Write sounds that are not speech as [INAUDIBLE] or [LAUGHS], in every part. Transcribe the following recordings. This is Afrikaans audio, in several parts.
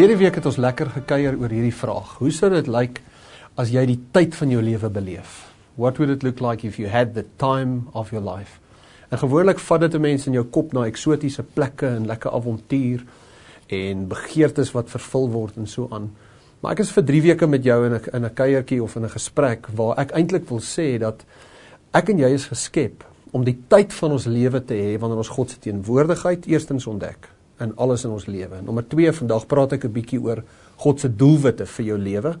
Verlede week het ons lekker gekuier oor hierdie vraag. Hoe sou dit lyk as jy die tyd van jou lewe beleef? What would it look like if you had the time of your life? En gewoonlik vat dit 'n mens in jou kop na eksotiese plekke en lekker avontuur en begeertes wat vervul word en so aan. Maar ek is vir 3 weke met jou in 'n in 'n kuiertjie of in 'n gesprek waar ek eintlik wil sê dat ek en jy is geskep om die tyd van ons lewe te hê wanneer ons God se teenwoordigheid eerstens ontdek in alles in ons lewe. Nommer 2, vandag praat ek 'n bietjie oor God se doelwitte vir jou lewe.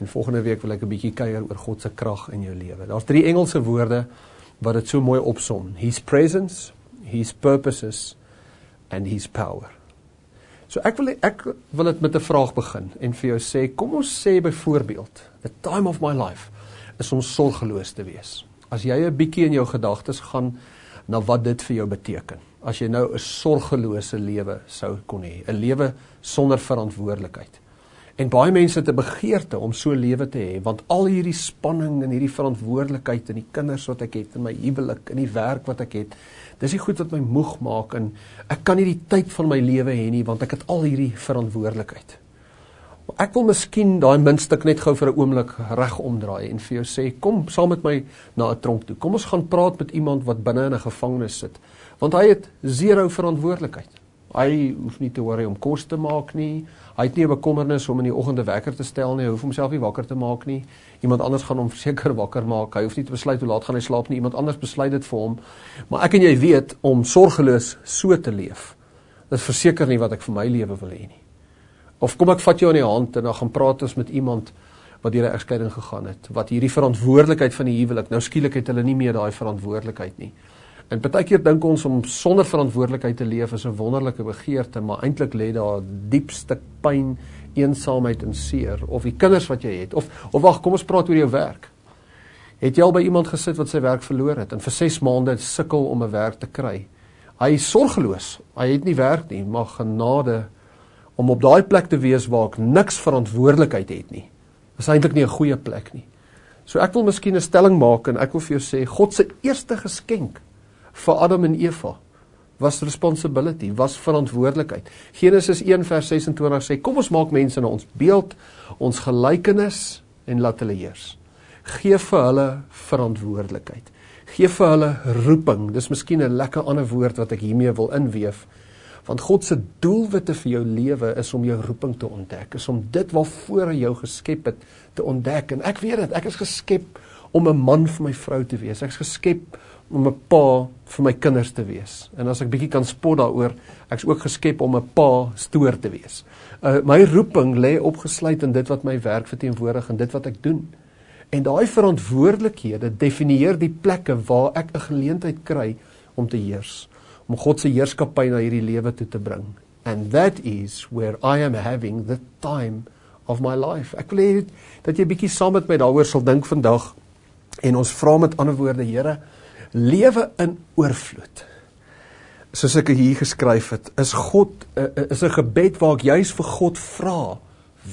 En volgende week wil ek 'n bietjie kuier oor God se krag in jou lewe. Daar's drie Engelse woorde wat dit so mooi opsom. His presence, his purposes and his power. So ek wil ek wil dit met 'n vraag begin en vir jou sê, kom ons sê byvoorbeeld, the time of my life is om sorgeloos te wees. As jy 'n bietjie in jou gedagtes gaan na wat dit vir jou beteken as jy nou 'n sorgelose lewe sou kon hê, 'n lewe sonder verantwoordelikheid. En baie mense 'n begeerte om so 'n lewe te hê, want al hierdie spanning en hierdie verantwoordelikheid en die kinders wat ek het en my huwelik en die werk wat ek het, dis die goed wat my moeg maak en ek kan nie die tyd van my lewe hê nie want ek het al hierdie verantwoordelikheid. Ek wil miskien daai muntstuk net gou vir 'n oomblik reg omdraai en vir jou sê kom saam met my na 'n tronk toe. Kom ons gaan praat met iemand wat binne in 'n gevangenis sit want hy het zero verantwoordelikheid. Hy hoef nie te worry om kos te maak nie. Hy het nie 'n bekommernis om in die oggend 'n wekker te stel nie. Hy hoef homself nie wakker te maak nie. Iemand anders gaan hom [LAUGHS] verseker wakker maak. Hy hoef nie te besluit hoe laat gaan hy slaap nie. Iemand anders besluit dit vir hom. Maar ek en jy weet om sorgeloos so te leef. Dis verseker nie wat ek vir my lewe wil hê nie. Of kom ek vat jou aan die hand en dan gaan praat ons met iemand wat deur 'n egskeiding gegaan het, wat hierdie verantwoordelikheid van die huwelik, nou skielik het hulle nie meer daai verantwoordelikheid nie. En baie keer dink ons om sonder verantwoordelikheid te leef is 'n wonderlike begeerte, maar eintlik lê daar diep stuk pyn, eensaamheid en seer of die kinders wat jy het of of wag, kom ons praat oor jou werk. Het jy al by iemand gesit wat sy werk verloor het en vir 6 maande sukkel om 'n werk te kry? Hy is sorgeloos. Hy het nie werk nie, maar genade om op daai plek te wees waar ek niks verantwoordelikheid het nie. Is eintlik nie 'n goeie plek nie. So ek wil miskien 'n stelling maak en ek wil vir jou sê God se eerste geskenk vir Adam en Eva was responsibility, was verantwoordelikheid. Genesis 1 vers 26 sê kom ons maak mense na ons beeld, ons gelykenis en laat hulle heers. Geef vir hulle verantwoordelikheid. Geef vir hulle roeping. Dis miskien 'n lekker ander woord wat ek hiermee wil inweef. Want God se doelwitte vir jou lewe is om jou roeping te ontdek, is om dit waarvoor hy jou geskep het te ontdek. En ek weet dit, ek is geskep om 'n man vir my vrou te wees. Ek's geskep om 'n pa vir my kinders te wees. En as ek bietjie kan spot daaroor, ek's ook geskep om 'n pa stoor te wees. Uh my roeping lê opgesluit in dit wat my werk verteenwoordig en dit wat ek doen. En daai verantwoordelikhede definieer die plekke waar ek 'n geleentheid kry om te heers, om God se heerskappy na hierdie lewe toe te bring. And that is where I am having the time of my life. Ek wil hê dat jy bietjie saam met my daaroor sal dink vandag en ons vra met ander woorde, Here, lewe in oorvloed. Soos ek hier geskryf het, is God uh, is 'n gebed waar ek juis vir God vra,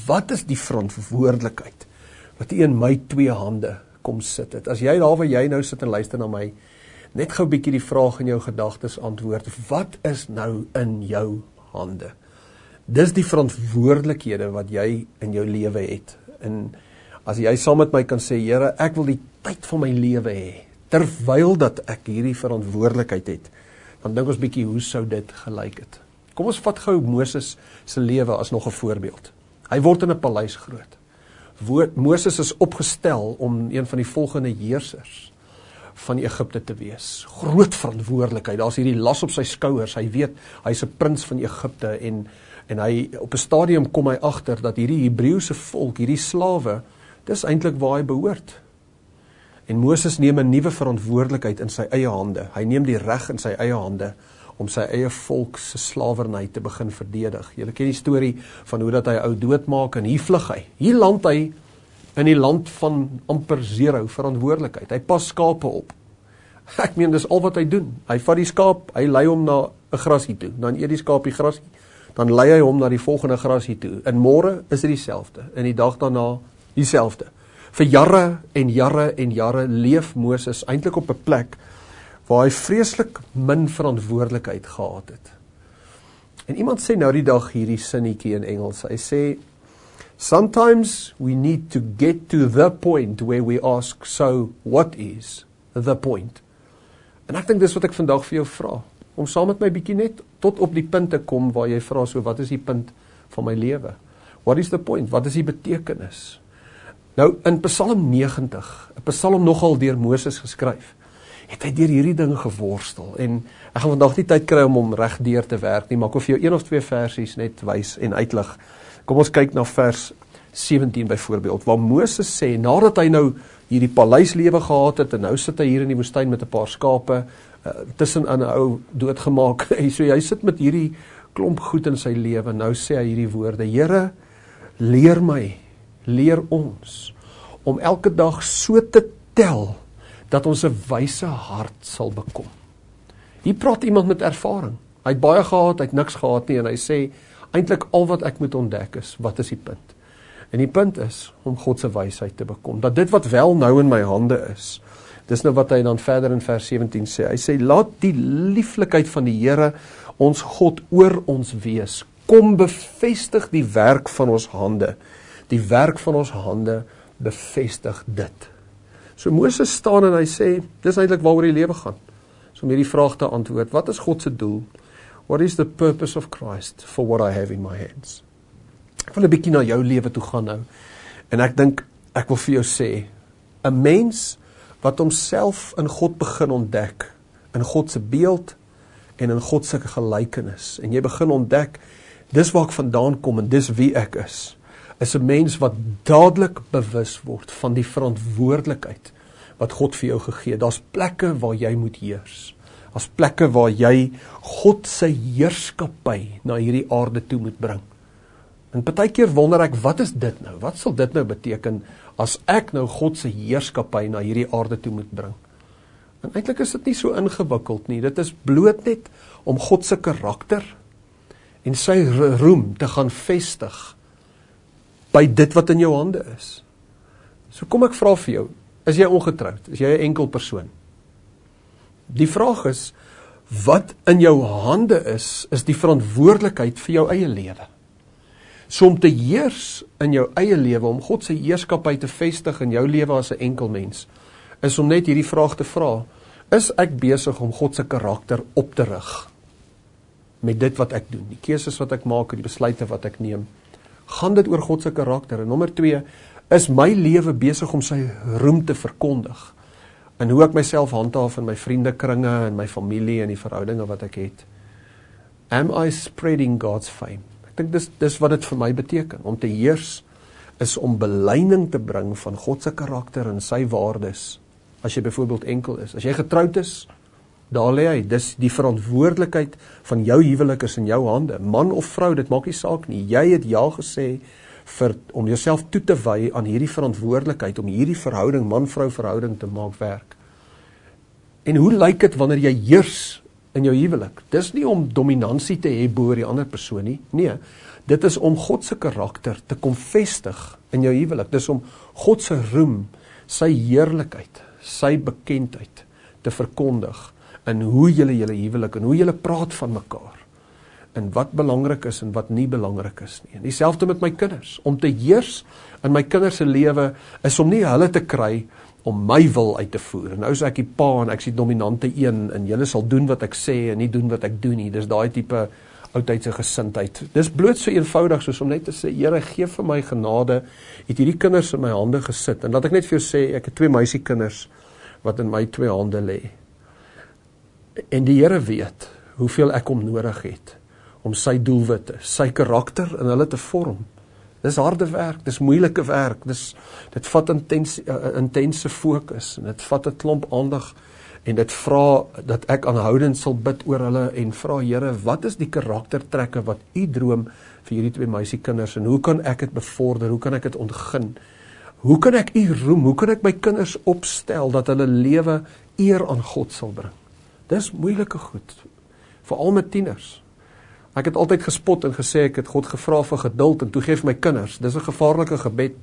wat is die verantwoordelikheid wat in my twee hande kom sit het. As jy daar waar jy nou sit en luister na my, net gou 'n bietjie die vraag in jou gedagtes antwoord, wat is nou in jou hande? Dis die verantwoordelikhede wat jy in jou lewe het. En as jy saam met my kan sê, Here, ek wil die tyd van my lewe hê terwyl dat ek hierdie verantwoordelikheid het, dan dink ons bietjie hoe sou dit gelyk het. Kom ons vat gou Moses se lewe as nog 'n voorbeeld. Hy word in 'n paleis groot. Woord, Moses is opgestel om een van die volgende heersers van Egipte te wees. Groot verantwoordelikheid. Daar's hierdie las op sy skouers. Hy weet hy's 'n prins van Egipte en en hy op 'n stadium kom hy agter dat hierdie Hebreëse volk, hierdie slawe, dis eintlik waar hy behoort. En Moses neem 'n nuwe verantwoordelikheid in sy eie hande. Hy neem die reg in sy eie hande om sy eie volk se slawerny te begin verdedig. Julle ken die storie van hoe dat hy ou doodmaak en hier vlug hy. Hier land hy in die land van amper zero verantwoordelikheid. Hy pas skape op. Ek meen dis al wat hy doen. Hy vat die skaap, hy lei hom na 'n grasie toe. Dan eet die skaap die grasie. Dan lei hy hom na die volgende grasie toe. In môre is dit dieselfde. In die dag daarna dieselfde. Vir jare en jare en jare leef Moses eintlik op 'n plek waar hy vreeslik min verantwoordelikheid gehad het. En iemand sê nou die dag hierdie sinnetjie in Engels. Hy sê sometimes we need to get to the point where we ask so what is the point? En ek dink dis wat ek vandag vir jou vra om saam met my bietjie net tot op die punt te kom waar jy vra so wat is die punt van my lewe? What is the point? Wat is die betekenis? Nou in Psalm 90, 'n Psalm nogal deur Moses geskryf, het hy deur hierdie ding geworstel en ek gaan vandag nie tyd kry om hom reg deur te werk nie, maar ek wil vir jou een of twee versies net wys en uitlig. Kom ons kyk na vers 17 byvoorbeeld waar Moses sê nadat hy nou hierdie paleislewe gehad het en nou sit hy hier in die woestyn met 'n paar skape uh, tussen aan 'n ou doodgemaak. [LAUGHS] Hy so hy sit met hierdie klomp goed in sy lewe. Nou sê hy hierdie woorde: Here, leer my, leer ons om elke dag so te tel dat ons 'n wyse hart sal bekom. Hier praat iemand met ervaring. Hy het baie gehad, hy het niks gehad nie en hy sê eintlik al wat ek moet ontdek is, wat is die punt? En die punt is om God se wysheid te bekom. Dat dit wat wel nou in my hande is, dis nou wat hy dan verder in vers 17 sê. Hy sê laat die lieflikheid van die Here ons God oor ons wees. Kom bevestig die werk van ons hande. Die werk van ons hande bevestig dit. So Moses staan en hy sê, dis eintlik waaroor die lewe gaan. So om hierdie vraag te antwoord, wat is God se doel? What is the purpose of Christ for what I have in my hands? Ek wil 'n bietjie na jou lewe toe gaan nou. En ek dink ek wil vir jou sê, 'n mens wat homself in God begin ontdek, in God se beeld en in God se gelykenis en jy begin ontdek dis waar ek vandaan kom en dis wie ek is is 'n mens wat dadelik bewus word van die verantwoordelikheid wat God vir jou gegee het. Daar's plekke waar jy moet heers. Daar's plekke waar jy God se heerskappy na hierdie aarde toe moet bring. En baie keer wonder ek, wat is dit nou? Wat sal dit nou beteken as ek nou God se heerskappy na hierdie aarde toe moet bring? En eintlik is dit nie so ingewikkeld nie. Dit is bloot net om God se karakter en sy roem te gaan vestig by dit wat in jou hande is. So kom ek vra vir jou, is jy ongetroud? Is jy 'n enkel persoon? Die vraag is wat in jou hande is, is die verantwoordelikheid vir jou eie lewe. So om te heers in jou eie lewe, om God se heerskappy te vestig in jou lewe as 'n enkel mens, is om net hierdie vraag te vra: Is ek besig om God se karakter op te rig met dit wat ek doen, die keuses wat ek maak en die besluite wat ek neem? Gaan dit oor God se karakter? En nommer 2, is my lewe besig om sy roem te verkondig? En hoe ek myself handhaaf in my vriendekringe en my familie en die verhoudinge wat ek het? Am I spreading God's fame? Ek dink dis dis wat dit vir my beteken om te heers is om belyning te bring van God se karakter en sy waardes as jy byvoorbeeld enkel is. As jy getroud is, daar lê hy. Dis die verantwoordelikheid van jou huwelik is in jou hande. Man of vrou, dit maak nie saak nie. Jy het ja gesê vir om jouself toe te wy aan hierdie verantwoordelikheid om hierdie verhouding man-vrou verhouding te maak werk. En hoe lyk dit wanneer jy heers in jou huwelik? Dis nie om dominansie te hê bo die ander persoon nie. Nee, dit is om God se karakter te kom vestig in jou huwelik. Dis om God se roem, sy heerlikheid, sy bekendheid te verkondig in hoe julle julle huwelik en hoe julle praat van mekaar en wat belangrik is en wat nie belangrik is nie. En dieselfde met my kinders. Om te heers in my kinders se lewe is om nie hulle te kry om my wil uit te voer. En nou is ek die pa en ek is die dominante een en julle sal doen wat ek sê en nie doen wat ek doen nie. Dis daai tipe oudtydse gesindheid. Dis bloot so eenvoudig soos om net te sê, Here, gee vir my genade. Het hierdie kinders in my hande gesit. En laat ek net vir jou sê, ek het twee meisiekinders wat in my twee hande lê. En die Here weet hoeveel ek hom nodig het om sy doelwitte, sy karakter in hulle te vorm. Dis harde werk, dis moeilike werk. Dis dit vat intens uh, intense fokus en dit vat 'n klomp aandag en dit vra dat ek aanhoudend sal bid oor hulle en vra Here, wat is die karaktertrekke wat U droom vir hierdie twee meisiekinders en hoe kan ek dit bevorder? Hoe kan ek dit ontgin? Hoe kan ek U roem? Hoe kan ek my kinders opstel dat hulle lewe eer aan God sal bring? Dis moeilike goed. Veral met tieners. Ek het altyd gespot en gesê ek het God gevra vir geduld en toe gee my kinders. Dis 'n gevaarlike gebed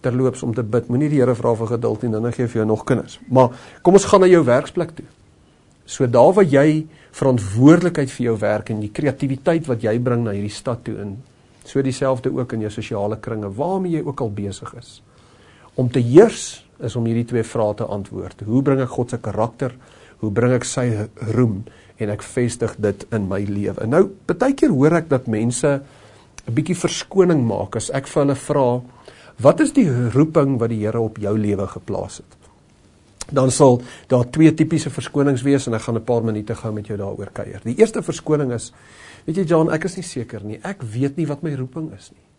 terloops om te bid. Moenie die Here vra vir geduld nie, dan gee hy vir jou nog kinders. Maar kom ons gaan na jou werksplek toe. So daar waar jy verantwoordelikheid vir jou werk en die kreatiwiteit wat jy bring na hierdie stad toe in. So dieselfde ook in jou sosiale kringe waarmee jy ook al besig is. Om te heers is om hierdie twee vrae te antwoord. Hoe bring ek God se karakter? Hoe bring ek sy roem en ek vestig dit in my lewe? Nou, baie keer hoor ek dat mense 'n bietjie verskoning maak as ek vir hulle vra, wat is die roeping wat die Here op jou lewe geplaas het? Dan sal daar twee tipiese verskonings wees en ek gaan 'n paar minute gou met jou daaroor kuier. Die eerste verskoning is, weet jy John, ek is nie seker nie. Ek weet nie wat my roeping is nie.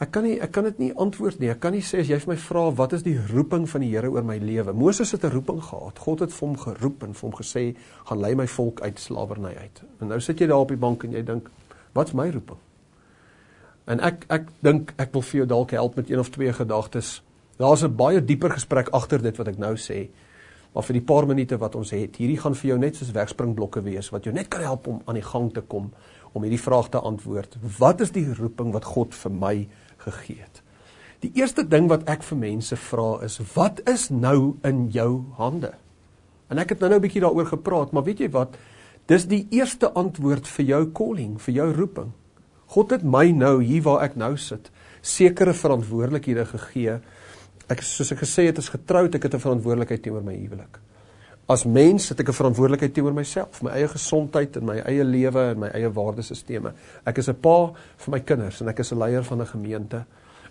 Ek kan nie ek kan dit nie antwoord nie. Ek kan nie sê as jy vir my vra wat is die roeping van die Here oor my lewe. Moses het 'n roeping gehad. God het vir hom geroep en vir hom gesê, "Gaan lei my volk uit slawerny uit." En nou sit jy daar op die bank en jy dink, "Wat's my roeping?" En ek ek dink ek wil vir jou dalk help met een of twee gedagtes. Daar's 'n baie dieper gesprek agter dit wat ek nou sê. Maar vir die paar minute wat ons het, hierdie gaan vir jou net soos wegspringblokke wees wat jou net kan help om aan die gang te kom om hierdie vraag te antwoord. Wat is die roeping wat God vir my gegee het? Die eerste ding wat ek vir mense vra is, wat is nou in jou hande? En ek het nou nou 'n bietjie daaroor gepraat, maar weet jy wat? Dis die eerste antwoord vir jou calling, vir jou roeping. God het my nou hier waar ek nou sit, sekere verantwoordelikhede gegee. Ek soos ek gesê het, is getroud, ek het 'n verantwoordelikheid teenoor my huwelik. As mens het ek 'n verantwoordelikheid teenoor myself, my eie gesondheid en my eie lewe en my eie waardesisteme. Ek is 'n pa vir my kinders en ek is 'n leier van 'n gemeente.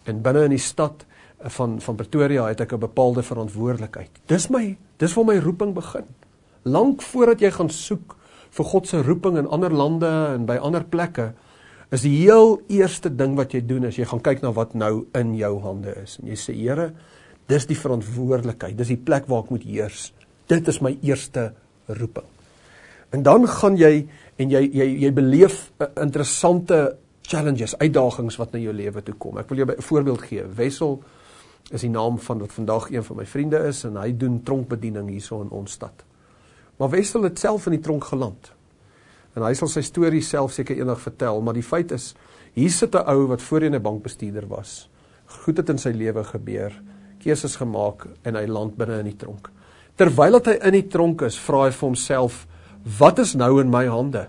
En binne in die stad van van Pretoria het ek 'n bepaalde verantwoordelikheid. Dis my dis waar my roeping begin. Lank voordat jy gaan soek vir God se roeping in ander lande en by ander plekke, is die heel eerste ding wat jy doen is jy gaan kyk na wat nou in jou hande is en jy sê Here dis die verantwoordelikheid dis die plek waar ek moet heers dit is my eerste roeping. En dan gaan jy en jy jy jy beleef interessante challenges uitdagings wat na jou lewe toe kom. Ek wil jou 'n voorbeeld gee. Wessel is die naam van wat vandag een van my vriende is en hy doen tronkbediening hierso in ons stad. Maar Wessel het self in die tronk geland. En hy sal sy storie self seker eendag vertel, maar die feit is, hier sit 'n ou wat voorheen 'n bankbestuurder was. Goed het in sy lewe gebeur, keuses gemaak en hy land binne in die tronk. Terwyl hy in die tronk is, vra hy vir homself, "Wat is nou in my hande?"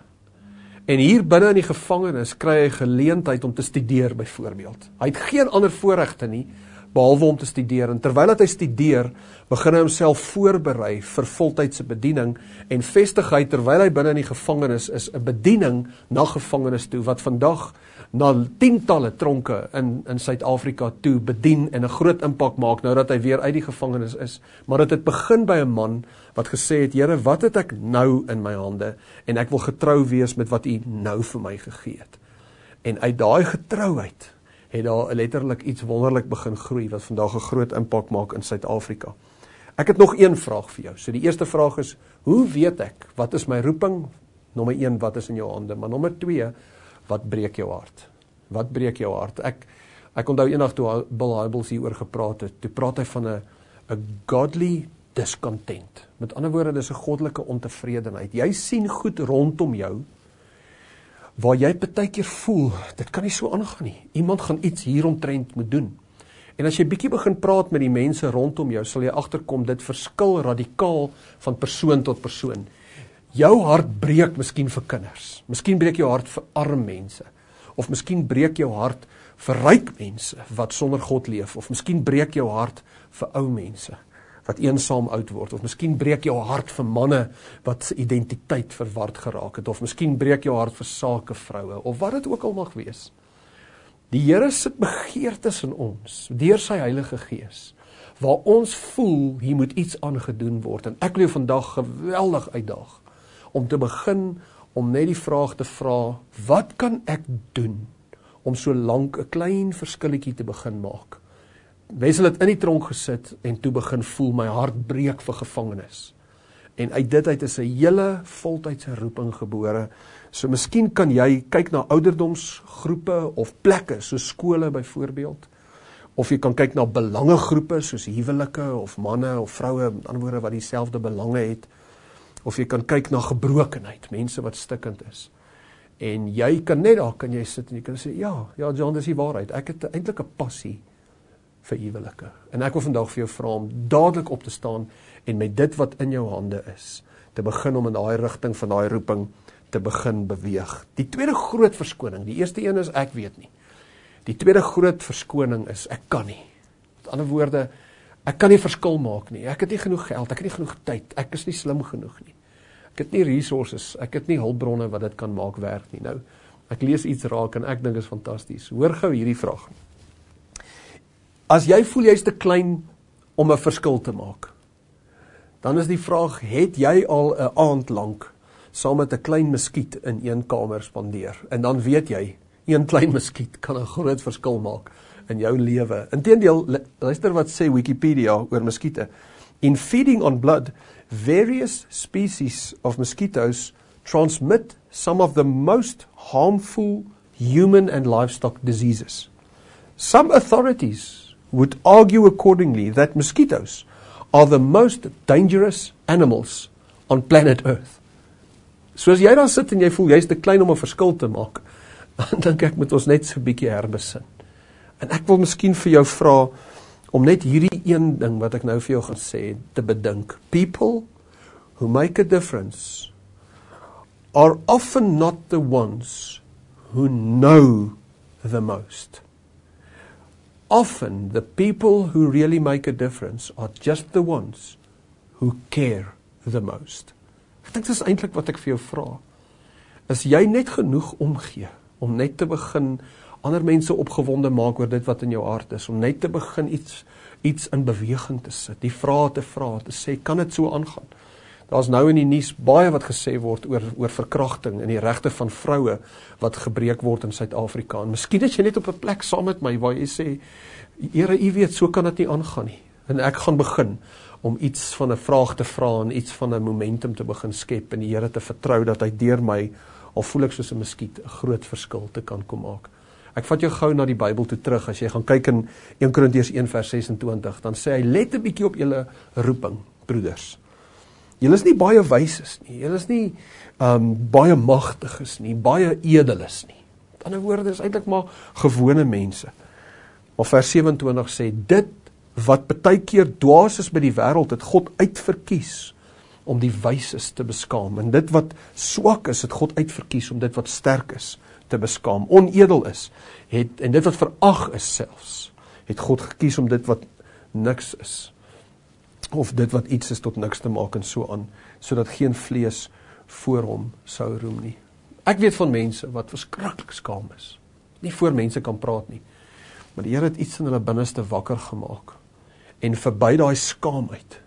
En hier binne in die gevangenis kry hy geleentheid om te studeer byvoorbeeld. Hy het geen ander voorregte nie behalwe om te studeer en terwyl hy studeer, begin hy homself voorberei vir voltydse bediening en vestig hy terwyl hy binne in die gevangenis is 'n bediening na gevangenes toe wat vandag na tientalle tronke in in Suid-Afrika toe bedien en 'n groot impak maak nou dat hy weer uit die gevangenis is. Maar dit het, begin by 'n man wat gesê het: "Here, wat het ek nou in my hande en ek wil getrou wees met wat U nou vir my gegee het." En uit daai getrouheid het daar letterlik iets wonderlik begin groei wat vandag 'n groot impak maak in Suid-Afrika. Ek het nog een vraag vir jou. So die eerste vraag is: Hoe weet ek wat is my roeping? Nommer 1, wat is in jou hande? Maar nommer 2, wat breek jou hart? Wat breek jou hart? Ek ek onthou eendag toe Bill Hybels hieroor gepraat het. Toe praat hy van 'n 'n godly discontent. Met ander woorde, dis 'n goddelike ontevredenheid. Jy sien goed rondom jou waar jy baie keer voel, dit kan nie so aangaan nie. Iemand gaan iets hieromtrent moet doen. En as jy bietjie begin praat met die mense rondom jou, sal jy agterkom dit verskil radikaal van persoon tot persoon. Jou hart breek miskien vir kinders. Miskien breek jou hart vir arm mense. Of miskien breek jou hart vir ryk mense wat sonder God leef. Of miskien breek jou hart vir ou mense wat eensaam oud word. Of miskien breek jou hart vir manne wat se identiteit verward geraak het. Of miskien breek jou hart vir sake vroue of wat dit ook al mag wees. Die Here sit begeertes in ons deur sy Heilige Gees. Waar ons voel hier moet iets aangedoen word. En ek wil jou vandag geweldig uitdaag om te begin om net die vraag te vra wat kan ek doen om so lank 'n klein verskilletjie te begin maak Wessel het in die tronk gesit en toe begin voel my hart breek vir gevangenes. En uit dit uit is 'n hele voltydse roeping gebore. So miskien kan jy kyk na ouderdomsgroepe of plekke soos skole byvoorbeeld of jy kan kyk na belangegroepe soos huwelike of manne of vroue met ander woorde wat dieselfde belange het of jy kan kyk na gebrokenheid, mense wat stikkend is. En jy kan net daar kan jy sit en jy kan sê ja, ja John, dis die waarheid. Ek het eintlik 'n passie vir huwelike. En ek wil vandag vir jou vra om dadelik op te staan en met dit wat in jou hande is te begin om in daai rigting van daai roeping te begin beweeg. Die tweede groot verskoning, die eerste een is ek weet nie. Die tweede groot verskoning is ek kan nie. Met ander woorde, ek kan nie verskil maak nie. Ek het nie genoeg geld, ek het nie genoeg tyd, ek is nie slim genoeg nie. Ek het nie resources, ek het nie hulpbronne wat dit kan maak werk nie. Nou, ek lees iets raak en ek dink is fantasties. Hoor gou hierdie vraag. As jy voel jy's te klein om 'n verskil te maak, dan is die vraag, het jy al 'n aand lank saam met 'n klein muskiet in een kamer spandeer? En dan weet jy, een klein muskiet kan 'n groot verskil maak in jou lewe. Inteendeel, luister wat sê Wikipedia oor muskiete. In feeding on blood, various species of mosquitoes transmit some of the most harmful human and livestock diseases. Some authorities would argue accordingly that mosquitoes are the most dangerous animals on planet Earth. So as jy daar sit en jy voel jy's te klein om 'n verskil te maak, [LAUGHS] dan dink ek moet ons net so 'n bietjie herbesin. En ek wil miskien vir jou vra om net hierdie een ding wat ek nou vir jou gaan sê te bedink. People who make a difference are often not the ones who know the most. Often the people who really make a difference are just the ones who care the most. Ek dink dis eintlik wat ek vir jou vra. Is jy net genoeg omgee om net te begin ander mense opgewonde maak oor dit wat in jou hart is, om net te begin iets iets in beweging te sit, die vrae te vra, te sê kan dit so aangaan? Daar's nou in die nuus baie wat gesê word oor oor verkrachting en die regte van vroue wat gebreek word in Suid-Afrika. En miskien is jy net op 'n plek saam met my waar jy sê, Here, U weet, so kan dit nie aangaan nie. En ek gaan begin om iets van 'n vraag te vra en iets van 'n momentum te begin skep en die Here te vertrou dat hy deur my al voel ek soos 'n muskiet 'n groot verskil te kan kom maak. Ek vat jou gou na die Bybel toe terug. As jy gaan kyk in 1 Korintiërs 1:26, dan sê hy let 'n bietjie op julle roeping, broeders. Julle is nie baie wys is nie. Julle is nie um baie magtig is nie, baie edel is nie. Met ander woorde is eintlik maar gewone mense. Maar vers 27 sê dit wat baie keer dwaas is by die wêreld het God uitverkies om die wyses te beskaam en dit wat swak is het God uitverkies om dit wat sterk is te beskaam onedel is het en dit wat verag is selfs het God gekies om dit wat niks is of dit wat iets is tot niks te maak en so aan, sodat geen vlees voor hom sou roem nie. Ek weet van mense wat verskriklik skaam is. Nie voor mense kan praat nie. Maar die Here het iets in hulle binneste wakker gemaak. En verby daai skaamheid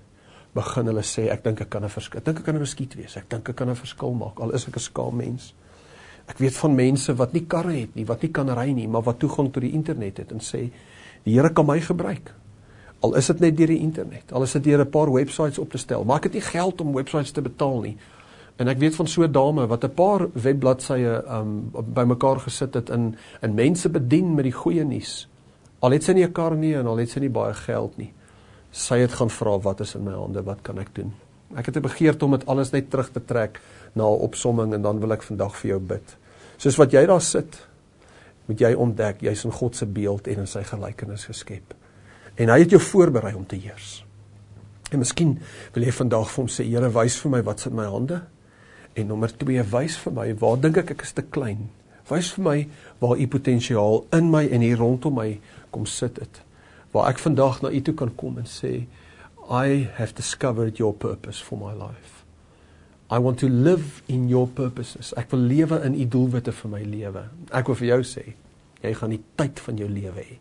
begin hulle sê ek dink ek kan 'n verskil. Ek dink ek kan 'n beskiet wees. Ek dink ek kan 'n verskil maak al is ek 'n skaam mens. Ek weet van mense wat nie karre het nie, wat nie kan ry nie, maar wat toegang tot die internet het en sê die Here kan my gebruik. Al is dit net deur die internet, al is dit deur 'n paar websites op te stel, maar ek het nie geld om websites te betaal nie. En ek weet van so 'n dame wat 'n paar webbladsye um bymekaar gesit het in in mense bedien met die goeie nuus. Al het sy nie 'n kar nie en al het sy nie baie geld nie. Sy het gaan vra wat is in my hande, wat kan ek doen? Ek het 'n begeerte om dit alles net terug te trek na 'n opsomming en dan wil ek vandag vir jou bid. Soos wat jy daar sit, moet jy ontdek jy's in God se beeld en in sy gelykenis geskep en hy het jou voorberei om te heers. En miskien wil jy vandag vir hom sê, Here, wys vir my wat's in my hande. En nommer 2, wys vir my waar dink ek ek is te klein. Wys vir my waar u potensiaal in my en hier rondom my kom sit het. Waar ek vandag na u toe kan kom en sê, I have discovered your purpose for my life. I want to live in your purposes. Ek wil lewe in u doelwitte vir my lewe. Ek wil vir jou sê, jy gaan die tyd van jou lewe hê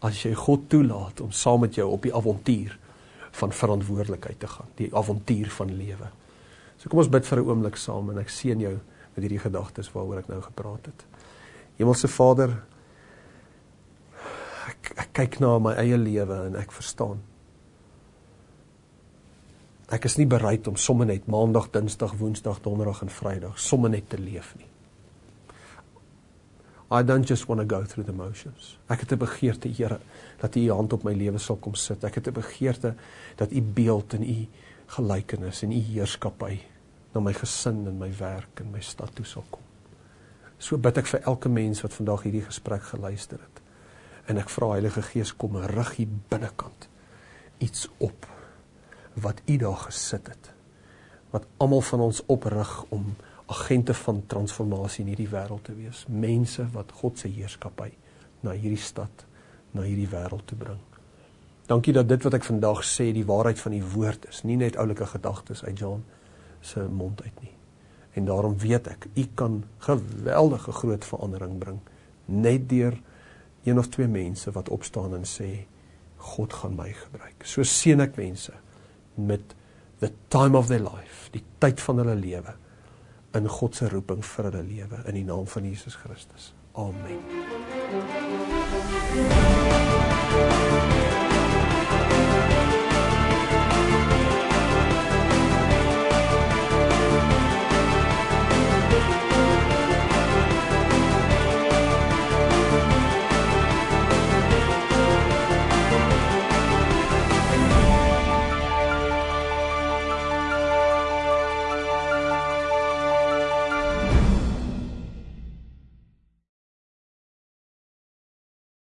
as jy God toelaat om saam met jou op die avontuur van verantwoordelikheid te gaan, die avontuur van lewe. So kom ons bid vir 'n oomblik saam en ek seën jou met hierdie gedagtes waaroor ek nou gepraat het. Hemelse Vader, ek, ek kyk na my eie lewe en ek verstaan. Ek is nie bereid om sommer net maandag, dinsdag, woensdag, donderdag en vrydag sommer net te leef nie. I don't just want to go through the motions. Ek het 'n begeerte, Here, dat U hand op my lewe sal kom sit. Ek het 'n begeerte dat U beeld en U gelykenis en U heerskappy na my gesin en my werk en my stad toe sal kom. So bid ek vir elke mens wat vandag hierdie gesprek geluister het. En ek vra Heilige Gees kom rig hier binnekant iets op wat U daar gesit het wat almal van ons oprig om agente van transformasie in hierdie wêreld te wees. Mense wat God se heerskappy na hierdie stad, na hierdie wêreld toe bring. Dankie dat dit wat ek vandag sê die waarheid van die woord is, nie net oulike gedagtes uit Jan se mond uit nie. En daarom weet ek, u kan geweldige groot verandering bring net deur een of twee mense wat opstaan en sê God gaan my gebruik. So seën ek mense met the time of their life, die tyd van hulle lewe in God se roeping vir hulle lewe in die naam van Jesus Christus. Amen. Thank you.